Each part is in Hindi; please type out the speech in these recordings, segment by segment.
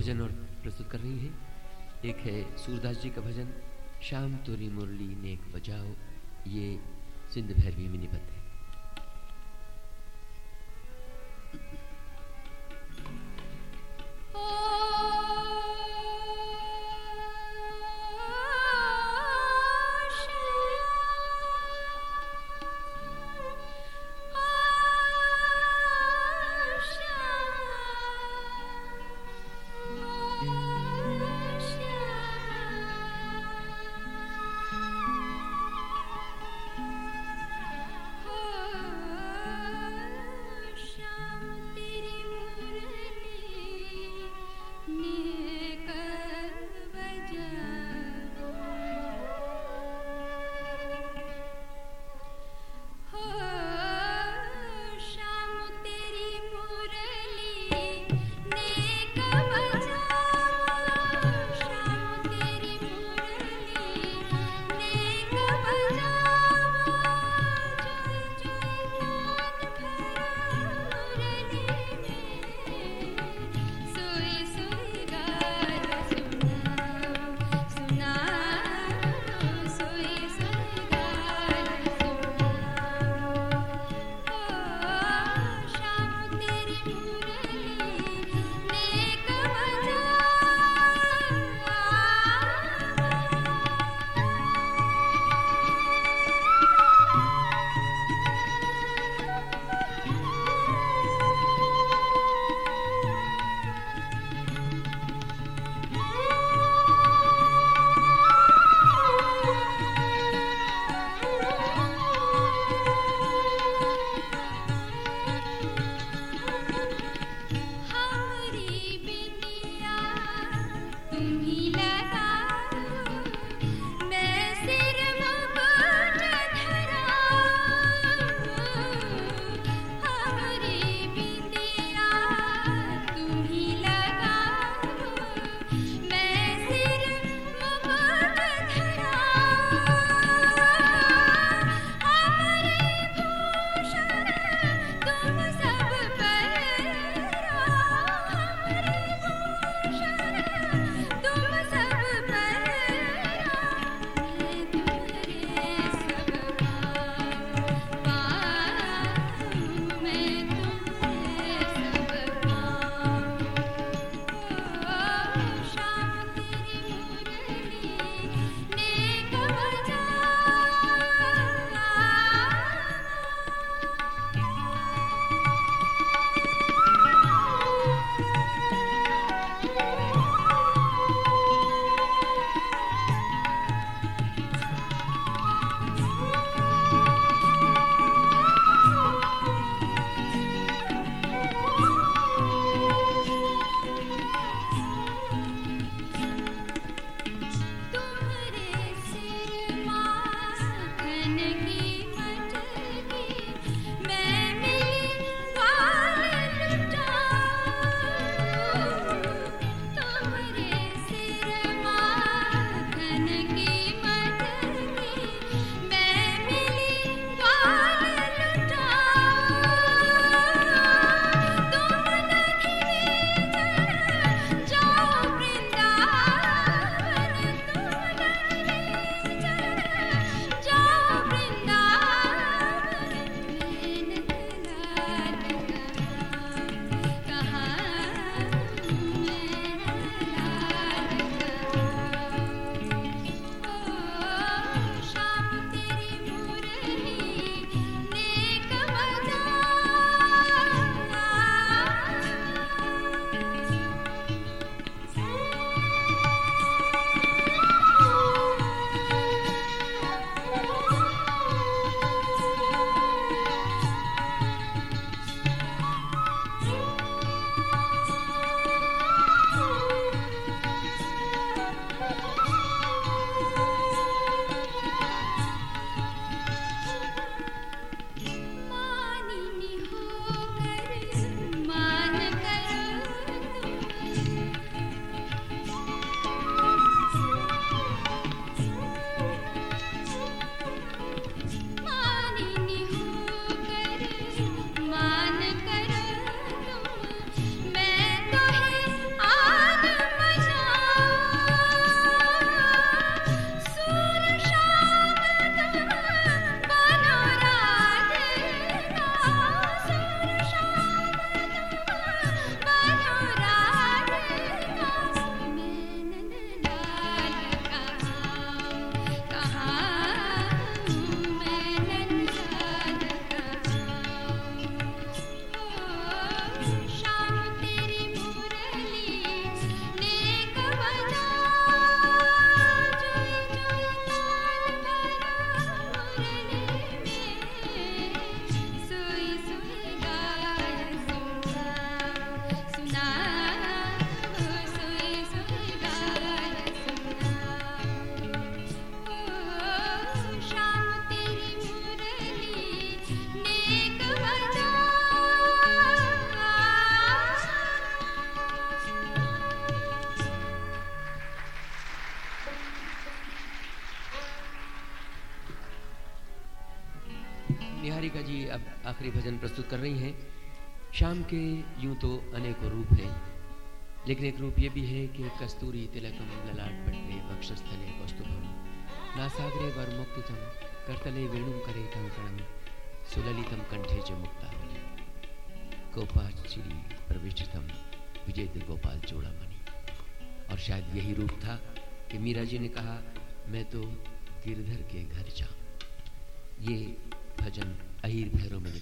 भजन और प्रस्तुत कर रही हैं। एक है सूरदास जी का भजन, शाम तोरी मुरली नेक बजाओ। ये सिंध भैरवी में निबद्ध है। Nicky. आखिरी भजन प्रस्तुत कर रही हैं। शाम के यूँ तो अनेकों रूप हैं, लेकिन एक रूप ये भी है कि कस्तूरी तिलकम ललाट पट्टे वक्षस्थले कौस्तुभम नासागरे वर मुक्तितम करतले वेणुम करे कंकणम सुललितम कंठे च मुक्ता गोपाचिरी प्रविष्टतम, विजय गोपाल चूड़ामणि। और शायद यही रूप था कि मीरा जी ने कहा, मैं तो गिरधर के घर जाऊँ। ये भजन अहिर भैरव में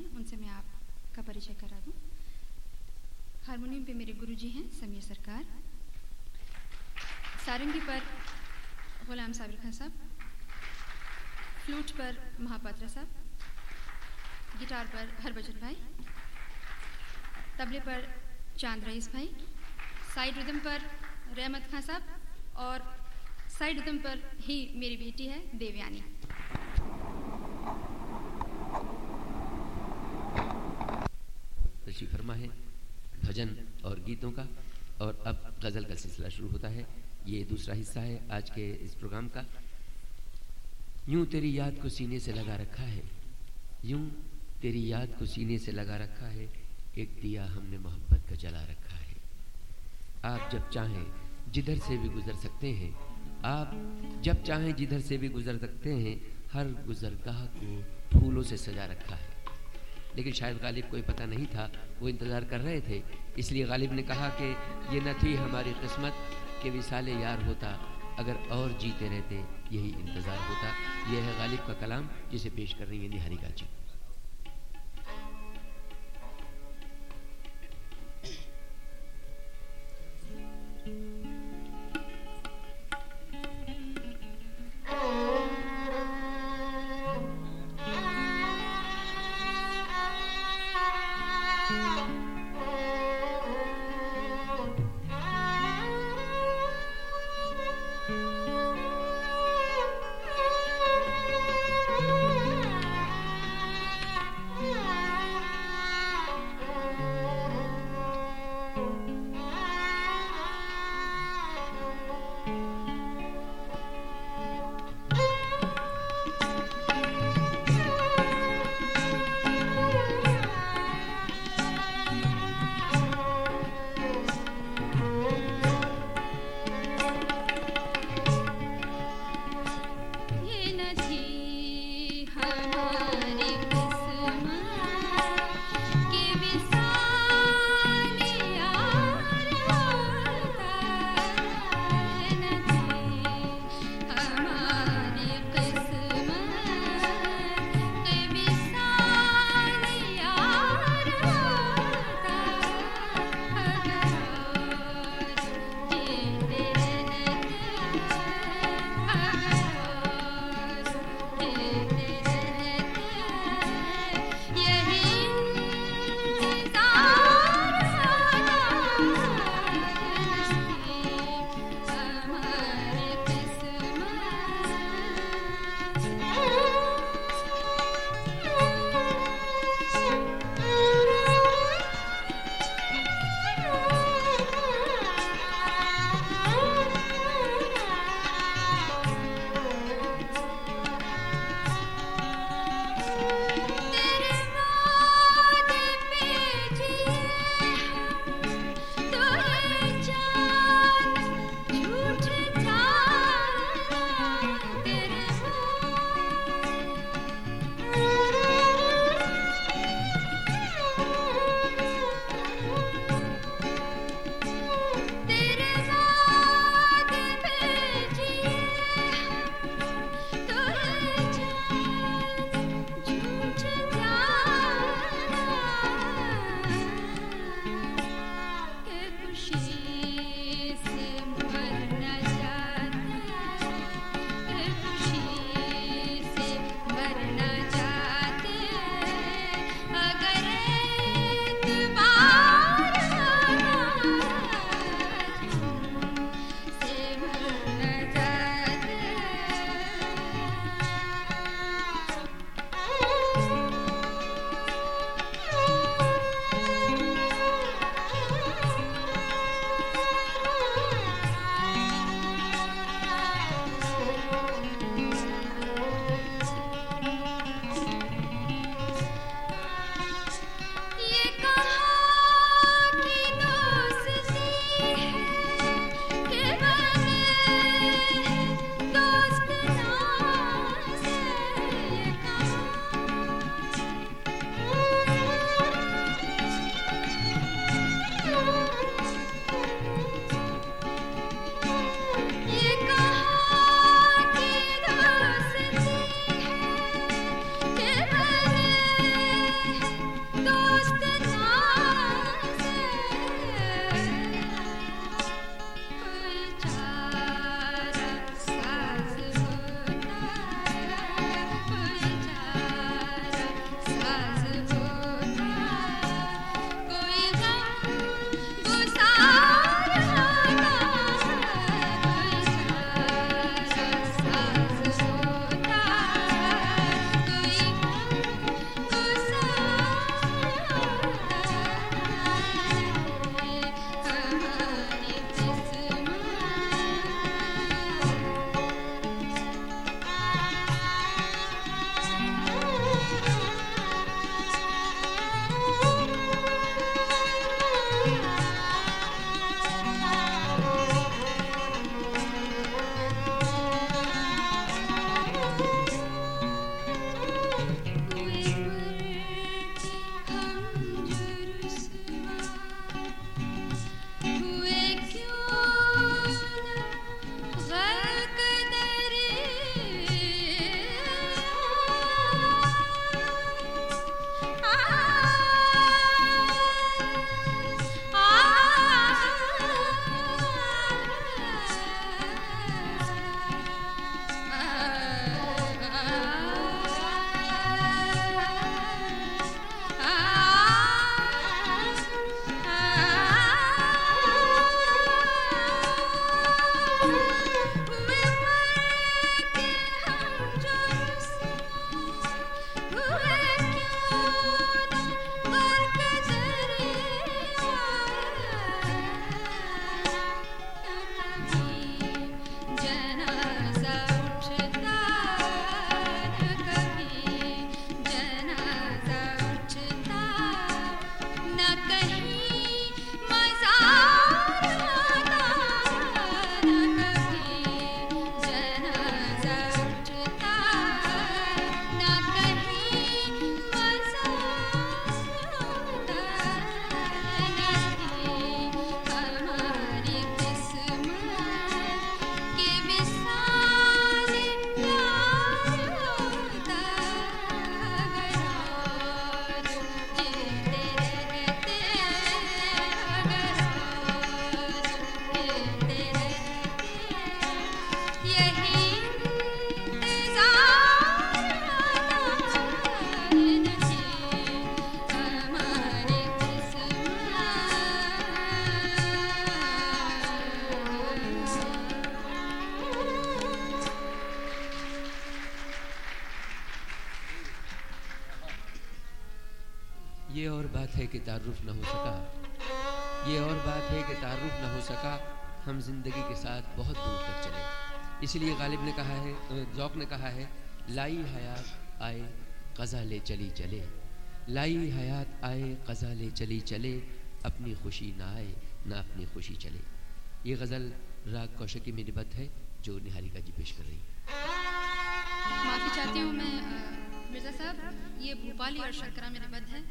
हैं, उनसे मैं आपका परिचय करा दूँ। हारमोनियम पे मेरे गुरुजी हैं, समीर सरकार। सारंगी पर गुलाम साबिर खान साहब। फ्लूट पर महापात्रा साहब। गिटार पर हरभजन भाई। तबले पर चाँद रईस भाई। साइड रिदम पर रहमत खान साहब और साइड रिदम पर ही मेरी बेटी है, देवयानी। फरमा है, भजन और गीतों का। और अब गज़ल का सिलसिला शुरू होता है। ये दूसरा हिस्सा है आज के इस प्रोग्राम का। यूँ तेरी याद को सीने से लगा रखा है। यूँ तेरी याद को सीने से लगा रखा है। एक दिया हमने मोहब्बत का जला रखा है। आप जब चाहें जिधर से भी गुजर सकते हैं। आप जब चाहें जिधर से भी गुजर सकते हैं। हर गुजरगाह को फूलों से सजा रखा है। लेकिन शायद गालिब को पता नहीं था, वो इंतज़ार कर रहे थे। इसलिए गालिब ने कहा कि ये न थी हमारी किस्मत कि विशाल यार होता, अगर और जीते रहते, यही इंतज़ार होता। यह है गालिब का कलाम, जिसे पेश कर रही है निहारिका जी। हम ज़िंदगी के साथ बहुत दूर तक चले। इसलिए गालिब ने कहा है जौक ने कहा है, लाई हयात आए, कज़ा ले चली चले। लाई हयात आए, कज़ा ले चली चले, अपनी खुशी ना आए, ना अपनी खुशी चले। ये गज़ल राग कौशकी में निबद्ध है, जो निहारिका जी पेश कर रही माफ़ी चाहती हूँ मैं मिर्ज़ा साहब, ये भोपाली और शर्करा में निबद्ध है।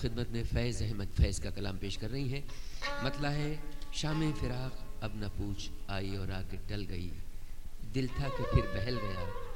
खिदमत में फैज़ अहमद फैज़ का कलाम पेश कर रही हैं। मतला है, शाम फिराक, अब न पूछ, आई और आके टल गई। दिल था कि फिर बहल गया।